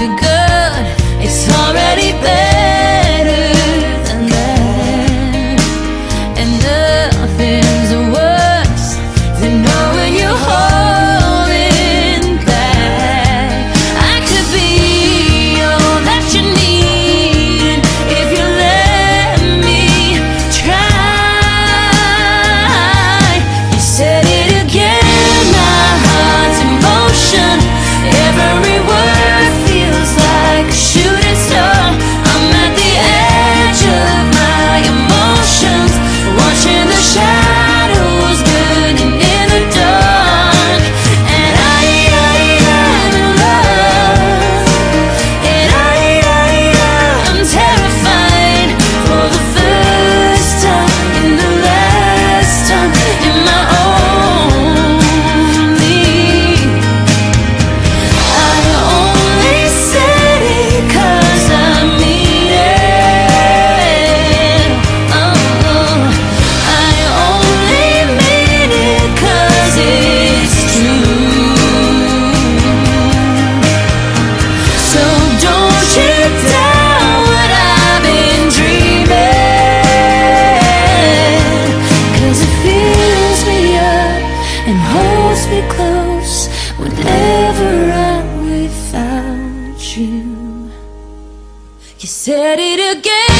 could good. It's already better said it again,